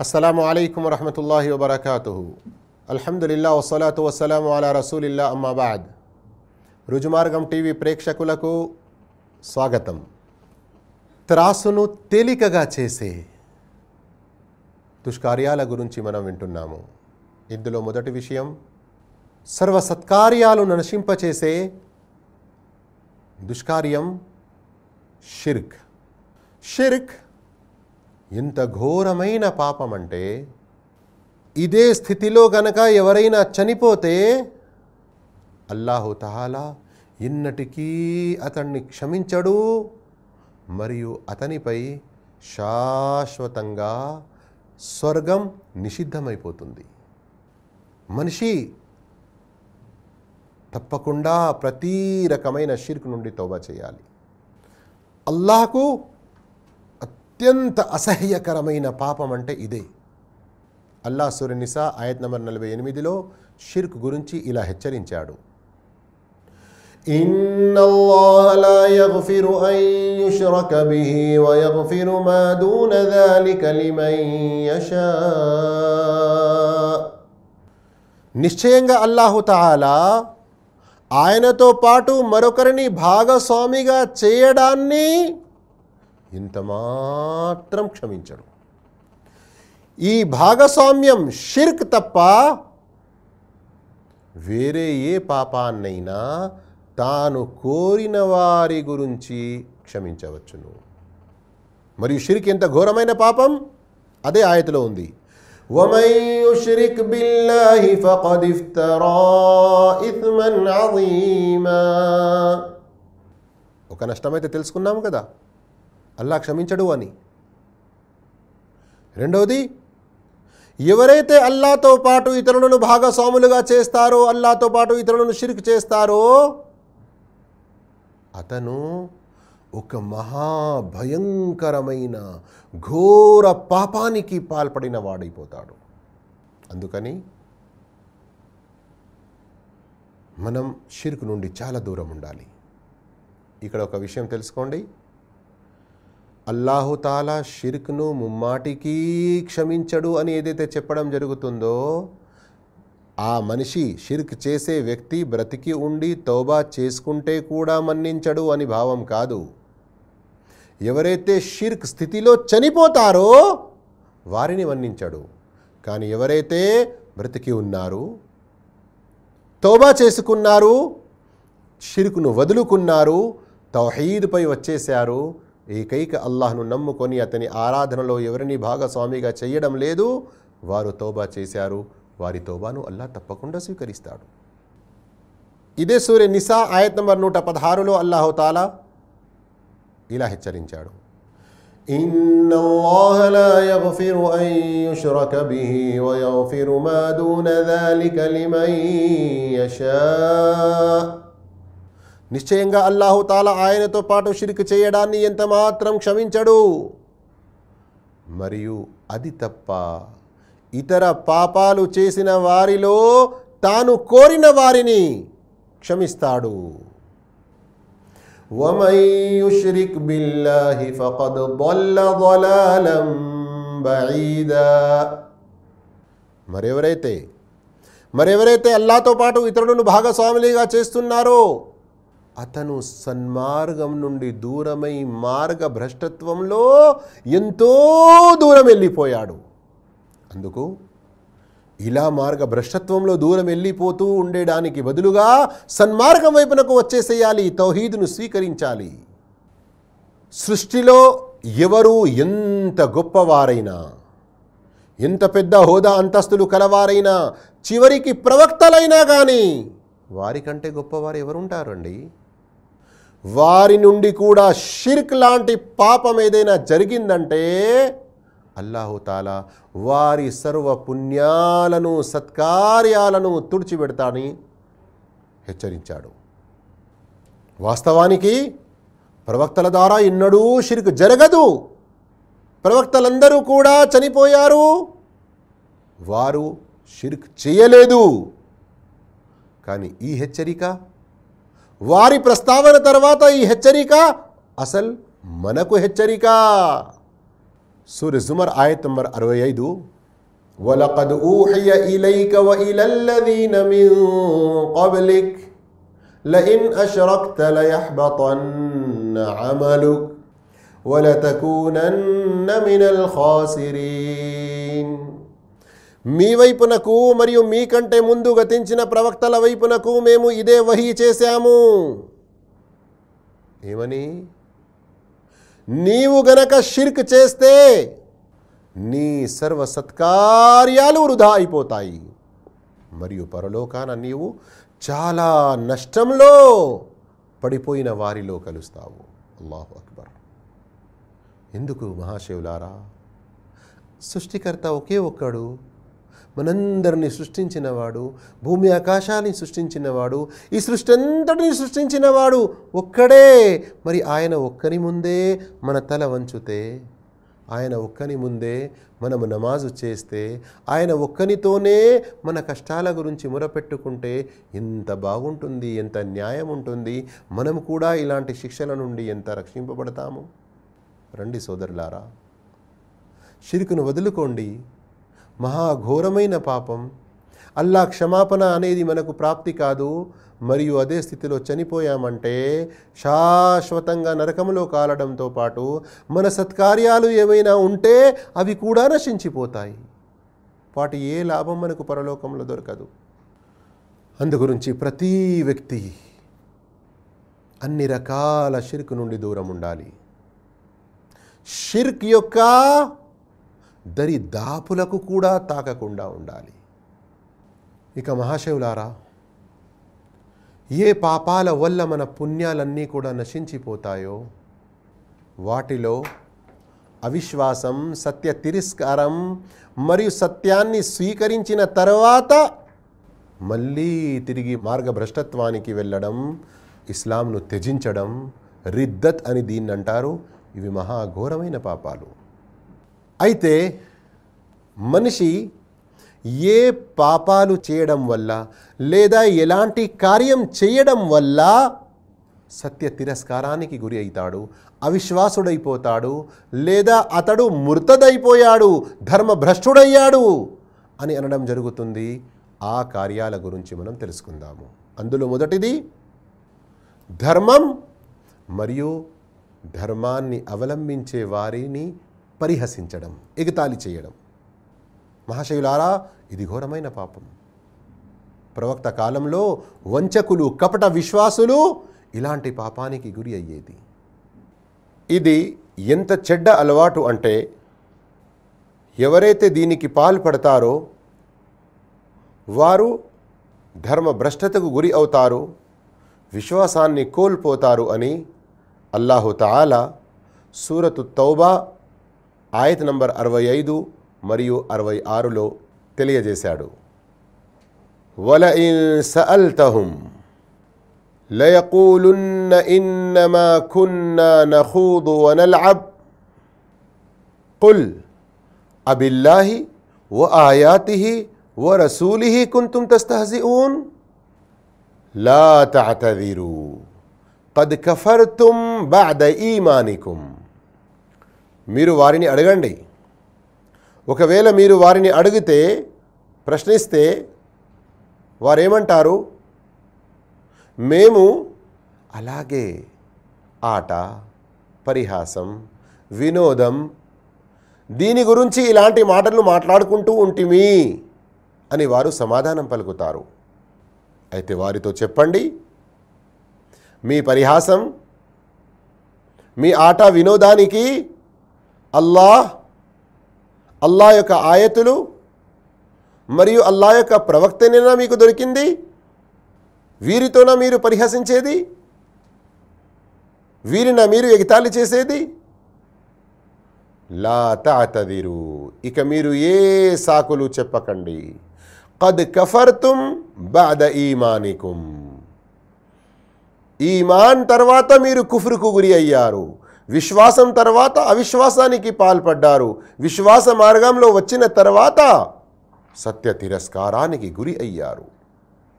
అస్సలాము అలైకుం వరహమతుల్లాహి వబర్కూ అల్హమ్దుల్లా వసలాతు వసలాము అలా రసూలిల్లా అమ్మాబాద్ రుజుమార్గం టీవీ ప్రేక్షకులకు స్వాగతం త్రాసును తేలికగా చేసే దుష్కార్యాల గురించి మనం వింటున్నాము ఇందులో మొదటి విషయం సర్వ సత్కార్యాలు నశింపచేసే దుష్కార్యం షిర్క్ షిర్క్ ఎంత ఘోరమైన పాపం అంటే ఇదే స్థితిలో గనక ఎవరైనా చనిపోతే అల్లాహు తహాలా ఇన్నటికీ అతన్ని క్షమించడు మరియు అతనిపై శాశ్వతంగా స్వర్గం నిషిద్ధమైపోతుంది. మనిషి తప్పకుండా ప్రతీ రకమైన షిర్క్ నుండి తోబా చేయాలి. అల్లాహకు అత్యంత అసహ్యకరమైన పాపం అంటే ఇదే అల్లా సురనిసా ఆయత్ నంబర్ నలభై ఎనిమిదిలో షిర్క్ గురించి ఇలా హెచ్చరించాడు إن الله لا يغفر أن يشرك به ويغفر ما دون ذلك لمن يشاء నిశ్చయంగా అల్లాహు తాలా ఆయనతో పాటు మరొకరిని భాగస్వామిగా చేయడాన్ని ఇంత మాత్రం క్షమించడు ఈ భాగస్వామ్యం షిర్క్ తప్ప వేరే ఏ పాపాన్నైనా తాను కోరిన వారి గురించి క్షమించవచ్చును. మరియు షిర్క్ ఎంత ఘోరమైన పాపం? అదే ఆయతలో ఉంది. ఒక నష్టమైతే తెలుసుకున్నాము కదా. అల్లా క్షమించడు అని. రెండవది ఎవరైతే అల్లాతో పాటు ఇతరులను భాగస్వాములుగా చేస్తారో అల్లాతో పాటు ఇతరులను షిర్క్ చేస్తారో అతను ఒక మహాభయంకరమైన ఘోర పాపానికి పాల్పడిన వాడైపోతాడు. అందుకని మనం షిర్క్ నుండి చాలా దూరం ఉండాలి. ఇక్కడ ఒక విషయం తెలుసుకోండి. అల్లాహుతాలా షిర్క్ను ముమ్మాటికి క్షమించడు అని ఏదైతే చెప్పడం జరుగుతుందో ఆ మనిషి షిర్క్ చేసే వ్యక్తి బ్రతికి ఉండి తోబా చేసుకుంటే కూడా మన్నించడు అని భావం కాదు. ఎవరైతే షిర్క్ స్థితిలో చనిపోతారో వారిని మన్నించడు. కానీ ఎవరైతే బ్రతికి ఉన్నారు తోబా చేసుకున్నారు షిర్కును వదులుకున్నారు తౌహీద్పై వచ్చేశారు ఏకైక అల్లాహ్ను నమ్ముకొని అతని ఆరాధనలో ఎవరిని భాగస్వామిగా చేయడం లేదు వారు తోబా చేశారు వారి తోబాను అల్లా తప్పకుండా స్వీకరిస్తాడు ఇదే సూర్య నిసా ఆయత్ నంబర్ నూట పదహారులో అల్లాహుతాలా ఇలా హెచ్చరించాడు إن الله لا يغفر أن يشرك به ويغفر ما دون ذلك لمن يشاء నిశ్చయంగా అల్లాహుతాల ఆయనతో పాటు షిరికి చేయడాన్ని ఎంతమాత్రం క్షమించడు. మరియు అది తప్ప ఇతర పాపాలు చేసిన వారిలో తాను కోరిన వారిని క్షమిస్తాడు. మరెవరైతే మరెవరైతే అల్లాతో పాటు ఇతరులను భాగస్వాములుగా చేస్తున్నారో అతను సన్మార్గం నుండి దూరమై మార్గ భ్రష్టత్వంలో ఎంతో దూరం వెళ్ళిపోయాడు. అందుకు ఇలా మార్గ భ్రష్టత్వంలో దూరం వెళ్ళిపోతూ ఉండేడానికి బదులుగా సన్మార్గం వైపునకు వచ్చేసేయాలి తౌహీదును స్వీకరించాలి. సృష్టిలో ఎవరు ఎంత గొప్పవారైనా ఎంత పెద్ద హోదా అంతస్తులు కలవారైనా చివరికి ప్రవక్తలైనా కానీ వారికంటే గొప్పవారు ఎవరుంటారండి? వారి నుండి కూడా షిర్క్ లాంటి పాపం ఏదైనా జరిగిందంటే అల్లాహుతాలా వారి సర్వ పుణ్యాలను సత్కార్యాలను తుడిచిపెడతాని హెచ్చరించాడు. వాస్తవానికి ప్రవక్తల ద్వారా ఎన్నడూ షిర్క్ జరగదు. ప్రవక్తలందరూ కూడా చనిపోయారు. వారు షిర్క్ చేయలేదు. కానీ ఈ హెచ్చరిక వారి ప్రస్తావన తర్వాత ఈ హెచ్చరిక అసలు మనకు హెచ్చరిక సూర్య జుమర్ ఆయత్ నంబర్ అరవై ఐదు వలకద్ ఊహియ ఇలైక వ ఇలల్లదీన మిన్ قبلك لئن أشركت ليحبطن عملك ولتكونن من الخاسرين మీ వైపునకు మరియు మీకంటే ముందు గతించిన ప్రవక్తల వైపునకు మేము ఇదే వహీ చేశాము. ఏమని? నీవు గనక షిర్క్ చేస్తే నీ సర్వ సత్కార్యాలు వృధా అయిపోతాయి. మరియు పరలోకాన నీవు చాలా నష్టంలో పడిపోయిన వారిలో కలుస్తావు. అల్లాహు అక్బర్. ఎందుకు మహాశివులారా? సృష్టికర్త ఒకే ఒక్కడు మనందరినీ సృష్టించినవాడు భూమి ఆకాశాన్ని సృష్టించినవాడు ఈ సృష్టి అంతటిని సృష్టించినవాడు ఒక్కడే. మరి ఆయన ఒక్కని ముందే మన తల వంచుతే ఆయన ఒక్కని ముందే మనము నమాజు చేస్తే ఆయన ఒక్కనితోనే మన కష్టాల గురించి మొరపెట్టుకుంటే ఎంత బాగుంటుంది ఎంత న్యాయం ఉంటుంది మనం కూడా ఇలాంటి శిక్షల నుండి ఎంత రక్షింపబడతాము? రండి సోదరులారా షిరుకును వదులుకోండి. మహాఘోరమైన పాపం. అల్లా క్షమాపణ అనేది మనకు ప్రాప్తి కాదు. మరియు అదే స్థితిలో చనిపోయామంటే శాశ్వతంగా నరకంలో కాలడంతో పాటు మన సత్కార్యాలు ఏవైనా ఉంటే అవి కూడా నశించిపోతాయి. వాటి ఏ లాభం మనకు పరలోకంలో దొరకదు. అందుగురించి ప్రతి వ్యక్తి అన్ని రకాల షిర్క్ నుండి దూరం ఉండాలి. షిర్క్ యొక్క దరి దాపులకు కూడా తాకకుండా ఉండాలి. ఇక మహాశివులారా ఏ పాపాల వల్ల మన పుణ్యాలన్నీ కూడా నశించిపోతాయో వాటిలో అవిశ్వాసం సత్య తిరస్కారం మరియు సత్యాన్ని స్వీకరించిన తర్వాత మళ్ళీ తిరిగి మార్గభ్రష్టత్వానికి వెళ్ళడం ఇస్లాంను త్యజించడం రిద్దత్ అని దీన్ని అంటారు ఇవి మహాఘోరమైన పాపాలు. అయితే మనిషి ఏ పాపాలు చేయడం వల్ల లేదా ఎలాంటి కార్యం చేయడం వల్ల సత్య తిరస్కారానికి గురి అవుతాడు అవిశ్వాసుడైపోతాడు లేదా అతడు మృతదైపోయాడు ధర్మభ్రష్టుడయ్యాడు అని అనడం జరుగుతుంది. ఆ కార్యాల గురించి మనం తెలుసుకుందాము. అందులో మొదటిది ధర్మం మరియు ధర్మాన్ని అవలంబించే వారిని పరిహసించడం ఎగతాళి చేయడం. మహాశయులారా ఇది ఘోరమైన పాపం. ప్రవక్త కాలంలో వంచకులు కపట విశ్వాసులు ఇలాంటి పాపానికి గురి అయ్యేది. ఇది ఎంత చెడ్డ అలవాటు అంటే ఎవరైతే దీనికి పాల్పడతారో వారు ధర్మ భ్రష్టతకు గురి అవుతారు విశ్వాసాన్ని కోల్పోతారు అని అల్లాహు తాలా సూరతు తౌబా ఆయత నంబర్ అరవై ఐదు మరియు అరవై ఆరులో తెలియజేశాడు వల ఇన్ సఅల్తహుం లయకూలున్న ఇన్నమా కున్నా నఖూదు వనల్అబ్ కుల్ అబిల్లాహి వ ఆయాతిహి వ రసూలిహి కుంతుం తస్తహజిఊన్ లా తఅతదిరు قد كفرتم بعد ఈమానికుం మీరు వారిని అడగండి. ఒకవేళ మీరు వారిని అడిగితే ప్రశ్నిస్తే వారేమంటారు? మేము అలాగే ఆట పరిహాసం వినోదం దీని గురించి ఇలాంటి మాటలు మాట్లాడుకుంటూ ఉంటిమి అని వారు సమాధానం పలుకుతారు. అయితే వారితో చెప్పండి. మీ పరిహాసం మీ ఆట వినోదానికి అల్లాహ్ అల్లా యొక్క ఆయతులు మరియు అల్లా యొక్క ప్రవక్తనేనా మీకు దొరికింది వీరితోనా మీరు పరిహసించేది వీరిన మీరు ఎగితాళి చేసేది? లా తాతదిరు ఇక మీరు ఏ సాకులు చెప్పకండి. కద్ కఫర్తుం బాద ఈమానికుం. ఈమాన్ తర్వాత మీరు కుఫ్రుకు గురి అయ్యారు. విశ్వాసం తర్వాత అవిశ్వాసానికి పాల్పడ్డారు. విశ్వాస మార్గంలో వచ్చిన తర్వాత సత్య తిరస్కారానికి గురి అయ్యారు.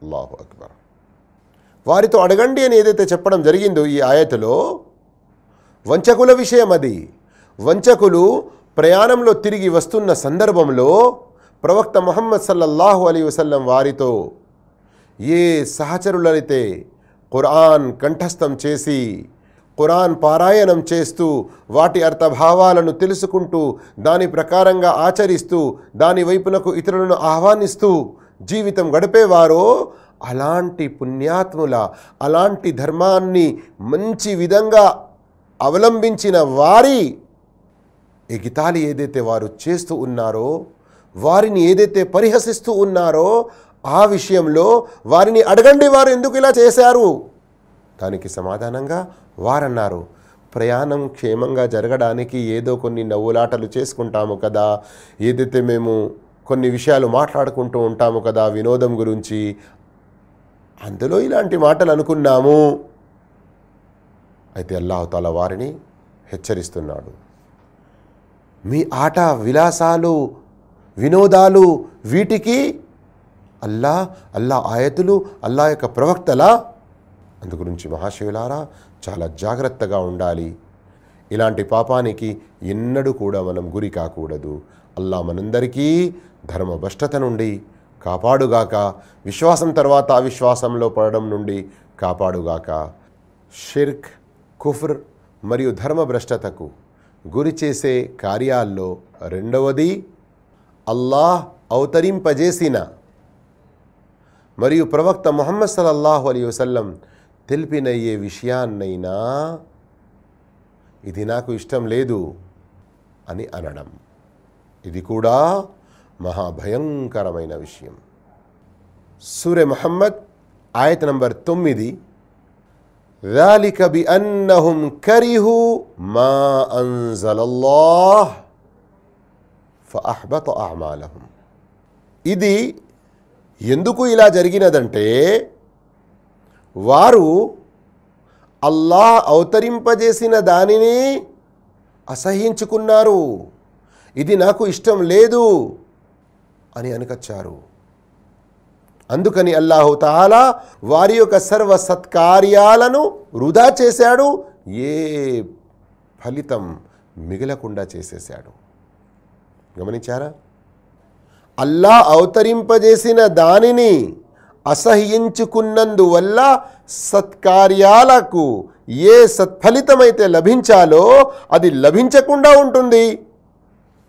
అల్లాహు అక్బర్. వారితో అడగండి అని ఏదైతే చెప్పడం జరిగిందో ఈ ఆయతలో వంచకుల విషయం అది. వంచకులు ప్రయాణంలో తిరిగి వస్తున్న సందర్భంలో ప్రవక్త మొహమ్మద్ సల్లల్లాహు అలీ వసల్లం వారితో ఏ సహచరులైతే ఖురాన్ కంఠస్థం చేసి ఖురాన్ పారాయణం చేస్తూ వాటి అర్థభావాలను తెలుసుకుంటూ దాని ప్రకారంగా ఆచరిస్తూ దాని వైపునకు ఇతరులను ఆహ్వానిస్తూ జీవితం గడిపేవారో అలాంటి పుణ్యాత్ముల అలాంటి ధర్మాన్ని మంచి విధంగా అవలంబించిన వారి ఎగితాలి ఏదైతే వారు చేస్తూ ఉన్నారో వారిని ఏదైతే పరిహసిస్తూ ఉన్నారో ఆ విషయంలో వారిని అడగండి వారు ఎందుకు ఇలా చేశారు? దానికి సమాధానంగా వారన్నారు. ప్రయాణం క్షేమంగా జరగడానికి ఏదో కొన్ని నవ్వులాటలు చేసుకుంటాము కదా. ఏదైతే మేము కొన్ని విషయాలు మాట్లాడుకుంటూ ఉంటాము కదా వినోదం గురించి. అందులో ఇలాంటి మాటలు అనుకున్నాము. అయితే అల్లాహతాల వారిని హెచ్చరిస్తున్నాడు. మీ ఆట విలాసాలు వినోదాలు వీటికి అల్లా అల్లా ఆయతులు అల్లా యొక్క ప్రవక్తలా అందుగురించి మహాశివులారా చాలా జాగ్రత్తగా ఉండాలి. ఇలాంటి పాపానికి ఎన్నడూ కూడా మనం గురి కాకూడదు. అల్లా మనందరికీ ధర్మభ్రష్టత నుండి కాపాడుగాక విశ్వాసం తర్వాత అవిశ్వాసంలో పడడం నుండి కాపాడుగాక. షిర్క్ కుఫ్ర్ మరియు ధర్మభ్రష్టతకు గురి చేసే కార్యాల్లో రెండవది అల్లాహ్ అవతరింపజేసిన మరియు ప్రవక్త ముహమ్మద్ సలల్లాహు అలీ వసల్లం తెలిపిన ఏ విషయాన్నైనా ఇది నాకు ఇష్టం లేదు అని అనడం ఇది కూడా మహాభయంకరమైన విషయం సూర్య మొహమ్మద్ ఆయత నంబర్ తొమ్మిది ذلك بأنهم كرهوا ما أنزل الله فأحبط أعمالهم ఇది ఎందుకు ఇలా జరిగినదంటే వారు అల్లాహ్ అవతరింపజేసిన దానిని అసహించుకున్నారు. ఇది నాకు ఇష్టం లేదు అని అనుకొచ్చారు అందుకని అల్లాహుతాలా వారి యొక్క సర్వ సత్కార్యాలను వృధా చేశాడు. ఏ ఫలితం మిగలకుండా చేసేశాడు. గమనించారా? అల్లా అవతరింపజేసిన దానిని అసహ్యించుకున్నందువల్ల సత్కార్యాలకు ఏ సత్ఫలితమైతే లభించాలో అది లభించకుండా ఉంటుంది.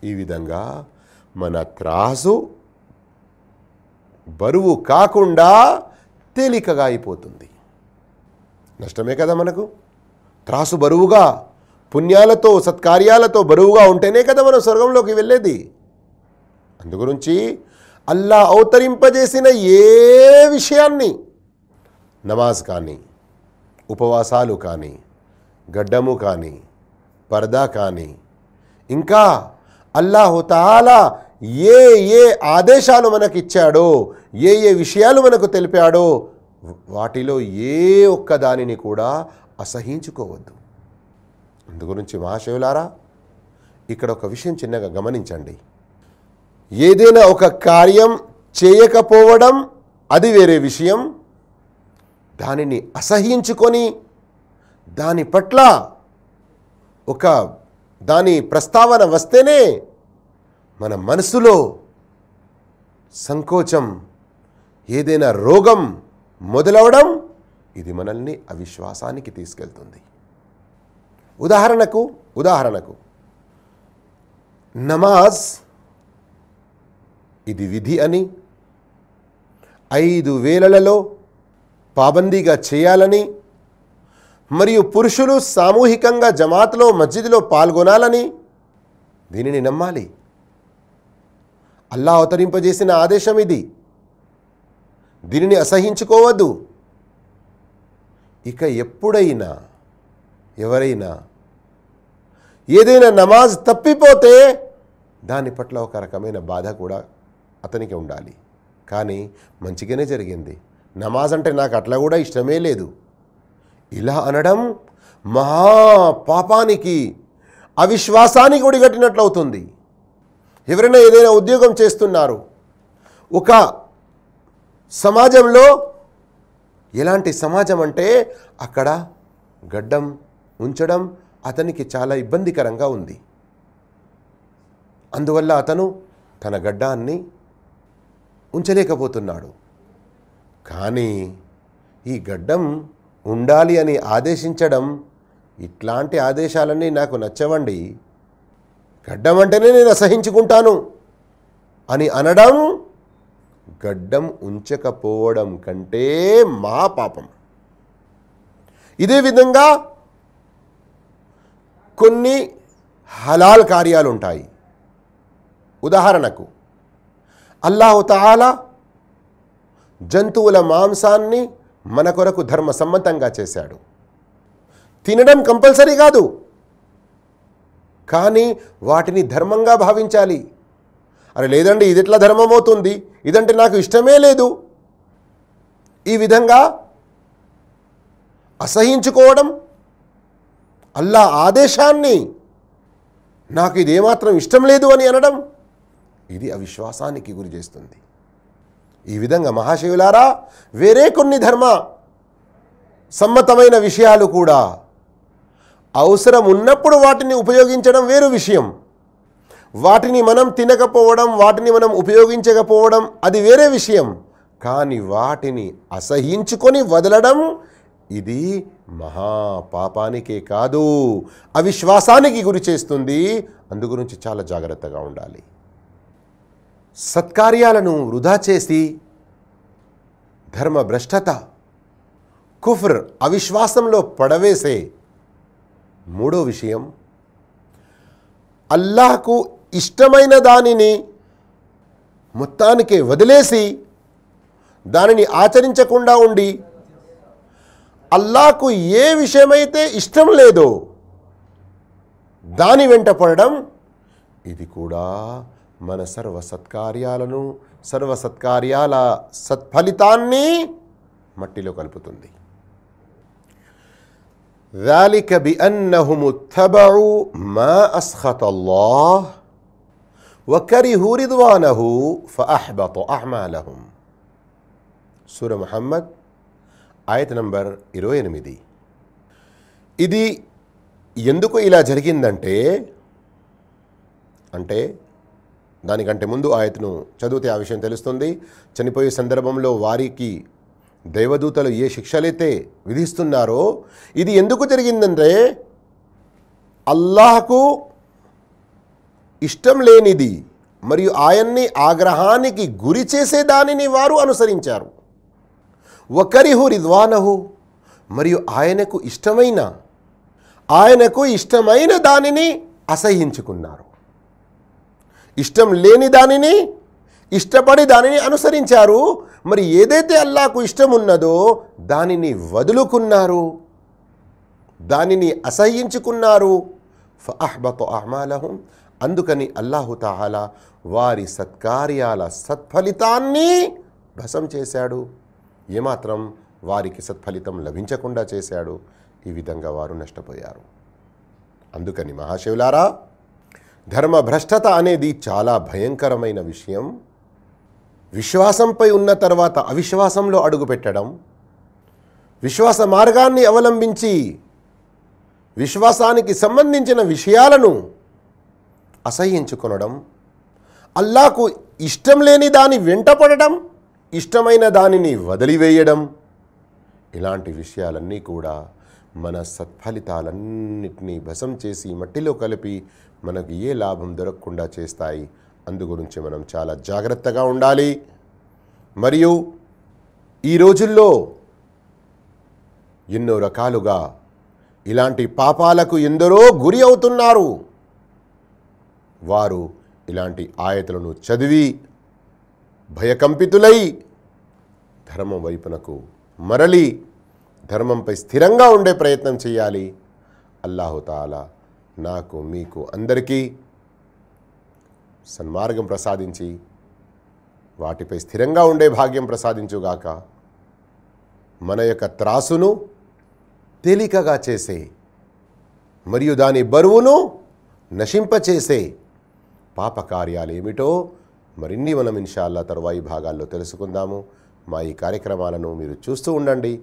ఈ విధంగా మన త్రాసు బరువు కాకుండా తేలికగా అయిపోతుంది. నష్టమే కదా మనకు? త్రాసు బరువుగా పుణ్యాలతో సత్కార్యాలతో బరువుగా ఉంటేనే కదా మనం స్వర్గంలోకి వెళ్ళేది. అందుగురించి అల్లా అవతరింపజేసిన ఏ విషయాన్ని? నమాజ్ కానీ ఉపవాసాలు కానీ గడ్డము కానీ పరదా కానీ ఇంకా అల్లాహుతాలా ఏ ఏ ఆదేశాలు మనకి ఇచ్చాడో ఏ ఏ విషయాలు మనకు తెలిపాడో వాటిలో ఏ ఒక్క దానిని కూడా అసహించుకోవద్దు. అందుగురించి మహాశివులారా ఇక్కడ ఒక విషయం చిన్నగా గమనించండి. ఏదైనా ఒక కార్యం చేయకపోవడం అది వేరే విషయం. దానిని అసహించుకొని దాని పట్ల ఒక దాని ప్రస్తావన వస్తేనే మన మనసులో సంకోచం ఏదైనా రోగం మొదలవడం ఇది మనల్ని అవిశ్వాసానికి తీసుకెళ్తుంది. ఉదాహరణకు ఉదాహరణకు నమాజ్ ఇది విధి అని ఐదు వేలలలో పాబందీగా చేయాలని మరియు పురుషులు సామూహికంగా జమాత్లో మస్జిద్లో పాల్గొనాలని దీనిని నమ్మాలి. అల్లా అవతరింపజేసిన ఆదేశం ఇది. దీనిని అసహించుకోవద్దు. ఇక ఎప్పుడైనా ఎవరైనా ఏదైనా నమాజ్ తప్పిపోతే దాని పట్ల ఒక రకమైన బాధ కూడా అతనికి ఉండాలి. కానీ మంచిగానే జరిగింది. నమాజ్ అంటే నాకు అట్లా కూడా ఇష్టమే లేదు. ఇలా అనడం మహా పాపానికి అవిశ్వాసానికి ఒడిగట్టినట్లు అవుతుంది. ఎవరైనా ఏదైనా ఉద్యోగం చేస్తున్నారు. ఒక సమాజంలో ఎలాంటి సమాజం అంటే అక్కడ గడ్డం ఉంచడం అతనికి చాలా ఇబ్బందికరంగా ఉంది. అందువల్ల అతను తన గడ్డాన్ని ఉంచలేకపోతున్నాడు. కానీ ఈ గడ్డం ఉండాలి అని ఆదేశించడం ఇట్లాంటి ఆదేశాలన్నీ నాకు నచ్చవండి. గడ్డం అంటేనే నేను అసహించుకుంటాను అని అనడం గడ్డం ఉంచకపోవడం కంటే మా పాపం. ఇదే విధంగా కొన్ని హలాల్ కార్యాలు ఉంటాయి ఉదాహరణకు అల్లాహుతాలా జంతువుల మాంసాన్ని మన కొరకు ధర్మ సమ్మతంగా చేశాడు. తినడం కంపల్సరీ కాదు. కానీ వాటిని ధర్మంగా భావించాలి. అరే లేదండి ఇది ఎట్లా ధర్మం అవుతుంది? ఇదంటే నాకు ఇష్టమే లేదు. ఈ విధంగా అసహించుకోవడం అల్లా ఆదేశాన్ని నాకు ఇది ఏమాత్రం ఇష్టం లేదు అని అనడం ఇది అవిశ్వాసానికి గురి చేస్తుంది. ఈ విధంగా మహాశివులారా వేరే కొన్ని ధర్మ సమ్మతమైన విషయాలు కూడా అవసరం ఉన్నప్పుడు వాటిని ఉపయోగించడం వేరు విషయం. వాటిని మనం తినకపోవడం వాటిని మనం ఉపయోగించకపోవడం అది వేరే విషయం. కానీ వాటిని అసహించుకొని వదలడం ఇది మహాపాపానికే కాదు అవిశ్వాసానికి గురి చేస్తుంది. అందు గురించి చాలా జాగ్రత్తగా ఉండాలి. సత్కార్యాలను వృధా చేసి ధర్మ భ్రష్టత కుఫ్ర్ అవిశ్వాసంలో పడవేసే మూడో విషయం అల్లాహకు ఇష్టమైన దానిని మొత్తానికే వదిలేసి దానిని ఆచరించకుండా ఉండి అల్లాకు ఏ విషయమైతే ఇష్టం లేదో దాని వెంట పడడం ఇది కూడా మన సర్వ సత్కార్యాలను సర్వ సత్కార్యాల సత్ఫలితాన్ని మట్టిలో కలుపుతుంది ذلك بأنهم اتبعوا ما أسخط الله وكرهوا رضوانه فأحبط أعمالهم సూర ముహమ్మద్ ఆయత నంబర్ ఇరవై ఎనిమిది ఇది ఎందుకు ఇలా జరిగిందంటే అంటే దానికంటే ముందు ఆయతను చదివితే ఆ విషయం తెలుస్తుంది. చనిపోయే సందర్భంలో వారికి దైవదూతలు ఏ శిక్షలైతే విధిస్తున్నారో ఇది ఎందుకు జరిగిందంటే అల్లాహకు ఇష్టం లేనిది మరియు ఆయన్ని ఆగ్రహానికి గురి చేసే దానిని వారు అనుసరించారు. ఒకరిహు రిద్వానహు మరియు ఆయనకు ఇష్టమైన ఆయనకు ఇష్టమైన దానిని అసహించుకున్నారు. ఇష్టం లేని దానిని ఇష్టపడి దానిని అనుసరించారు. మరి ఏదైతే అల్లాకు ఇష్టం ఉన్నదో దానిని వదులుకున్నారు. దానిని అసహ్యించుకున్నారు. ఫఅహ్బత అహ్మాలహుం. అందుకని అల్లాహుతాల వారి సత్కార్యాల సత్ఫలితాన్ని భసం చేశాడు. ఏమాత్రం వారికి సత్ఫలితం లభించకుండా చేశాడు. ఈ విధంగా వారు నష్టపోయారు. అందుకని మహాశివులారా ధర్మభ్రష్టత అనేది చాలా భయంకరమైన విషయం. విశ్వాసంపై ఉన్న తర్వాత అవిశ్వాసంలో అడుగుపెట్టడం. విశ్వాస మార్గాన్ని అవలంబించి విశ్వాసానికి సంబంధించిన విషయాలను అసహ్యించుకొనడం. అల్లాకు ఇష్టం లేని దాని వెంటపడడం ఇష్టమైన దానిని వదిలివేయడం. ఇలాంటి విషయాలన్నీ కూడా మన సత్ఫలితాలన్నిటినీ భసం చేసి మట్టిలో కలిపి మనకు ఏ లాభం దొరకకుండా చేస్తాయి. అందు గురించి మనం చాలా జాగ్రత్తగా ఉండాలి. మరియు ఈ రోజుల్లో ఎన్నో రకాలుగా ఇలాంటి పాపాలకు ఎందరో గురి అవుతున్నారు. వారు ఇలాంటి ఆయతలను చదివి భయకంపితులై ధర్మం వైపునకు మరలి ధర్మంపై స్థిరంగా ఉండే ప్రయత్నం చేయాలి. అల్లాహుతాలా నాకు మీకు అందరికీ సన్మార్గం ప్రసాదించి వాటిపై స్థిరంగా ఉండే భాగ్యం ప్రసాదించుగాక మన యొక్క త్రాసును తేలికగా చేసే మరియు దాని బరువును నశింపచేసే పాపకార్యాలు ఏమిటో మరిన్ని మనం ఇన్షాల్లా తరువాయి భాగాల్లో తెలుసుకుందాము. మా ఈ కార్యక్రమాలను మీరు చూస్తూ ఉండండి.